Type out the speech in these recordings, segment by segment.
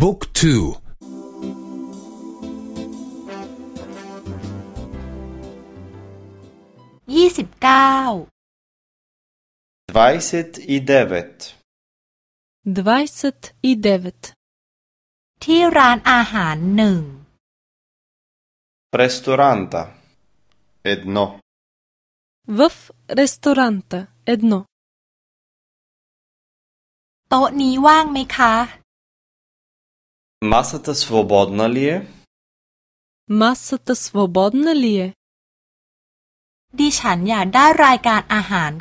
บุ๊กทูยี่สิบเก้าดวายสิตอีเดวิตดวายสิตอีเดวิตที่ร้านอาหารหนึ่งรีสตอรันต์เอ็ดโนวฟรีสตอรันต์เอ็ดโนโต๊ะนี้ว่างไหมคะ Масата свободна ли е? Масата свободна ли е?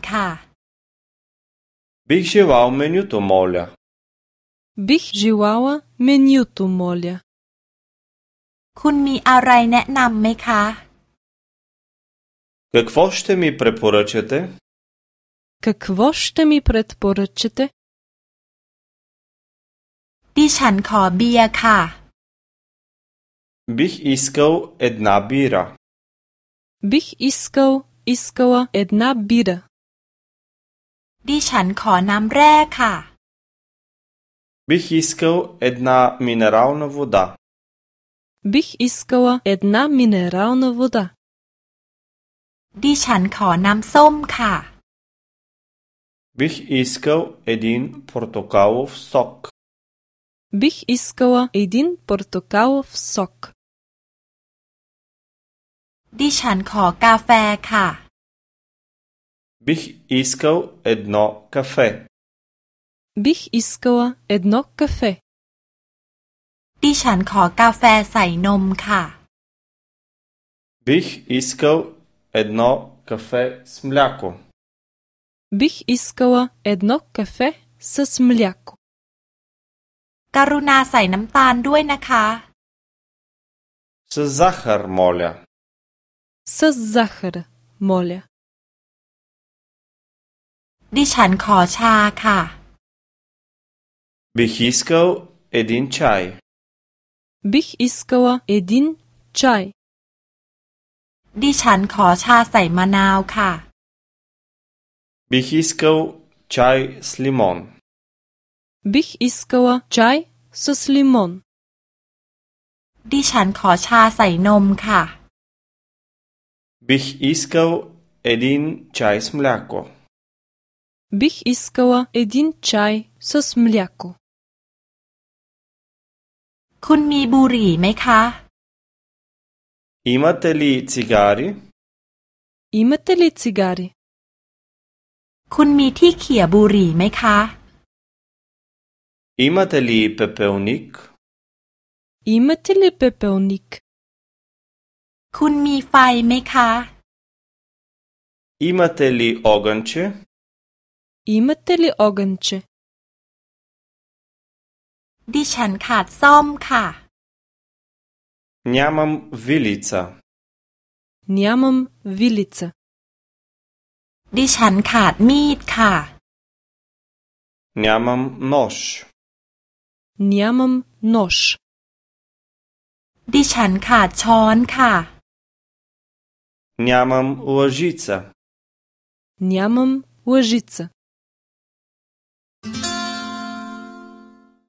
ка. Бих желал менюто, моля. Бих желала менюто, моля. ка? Какво ще ми препоръчате? Какво ще ми предпоръчате? ิฉันขอเบียร์ค่ะบิชอิสโกเอ็ดนาบีระบิชอิสโกอิสโกาเอ็ดนาบีระดิฉันขอน้ำแร่ค่ะบิชอิสโกเอ็ดนามินเนอรัลนาวดาบิชอิสโกาเอ็ดนามินเนอรัลนาวดาดิฉันขอน้ำส้มค่ะบิชอิสโกเอ็ดินปอร์ตูกาวฟซอก Бих искала един портокалов сок. кафе ка. Бих искал едно кафе. Бих искала едно кафе. кафе ка. Бих искал едно кафе с мляко. Бих искала едно кафе с мляко. กรุณาใส่น้ำตาลด้วยนะคะซึ่งซัคเคอรมอลเลซึ่งซัคเคอรมอลเลดิฉันขอชาค่ะบิชิสโกเอดินชัยบิชิสโกเอดินชัยดิฉันขอชาใส่มะนาวค่ะ บิชิสโกชัยสลิมอน Бих искала чай с лимон. ดิฉันขอชาใส่นมค่ะ Бих искал един чай с мляко. Бих искала един чай с мляко. คุณมีบุหรี่ไหมคะ Имате ли цигари? Имате ли цигари? คุณมีที่เขี่ยบุหรี่ไหมคะ Имате ли пепелник? Имате ли пепелник? คุณมีไฟไหมคะ Имате ли огънче? Имате ли огънче? ดิฉันขาดซ่อมค่ะ Нямам вилица. Нямам вилица. ดิฉันขาดมีดค่ะ Нямам нож. Нямам нож. ดิฉันขาดช้อนค่ะ Нямам лъжица. Нямам лъжица.